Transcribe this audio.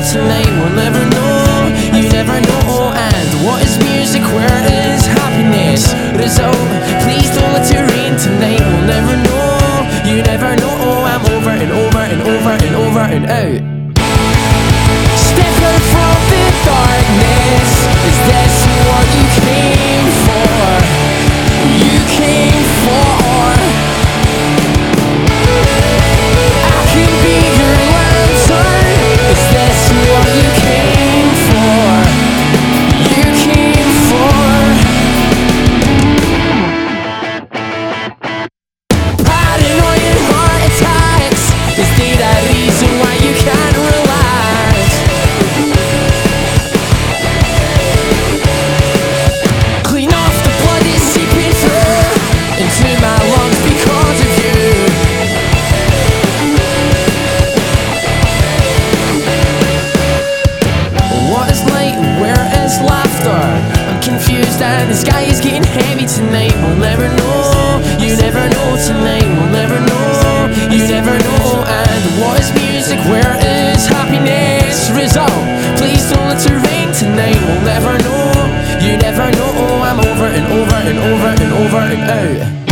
What's her name? We'll never know. You never know. And what is music? Where is happiness? Rizzo, please don't let it rain tonight. We'll never know. You never know. Oh, I'm over and over and over and over and out. And the sky is getting heavy tonight We'll never know. You never know tonight We'll never know. You never know And the war music Where is happiness? Result Please don't let it rain tonight We'll never know. You never know I'm over and over and over and over and out.